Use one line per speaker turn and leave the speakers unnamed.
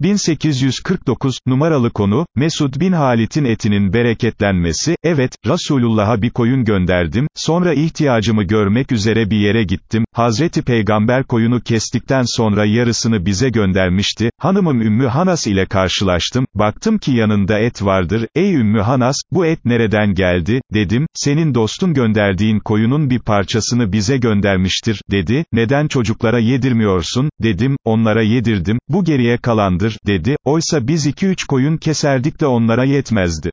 1849, numaralı konu, Mesud bin Halit'in etinin bereketlenmesi, evet, Resulullah'a bir koyun gönderdim, sonra ihtiyacımı görmek üzere bir yere gittim, Hazreti Peygamber koyunu kestikten sonra yarısını bize göndermişti, hanımım Ümmü Hanas ile karşılaştım, baktım ki yanında et vardır, ey Ümmü Hanas, bu et nereden geldi, dedim, senin dostun gönderdiğin koyunun bir parçasını bize göndermiştir, dedi, neden çocuklara yedirmiyorsun, dedim, onlara yedirdim, bu geriye kalandır, dedi, oysa biz iki üç koyun keserdik de onlara yetmezdi.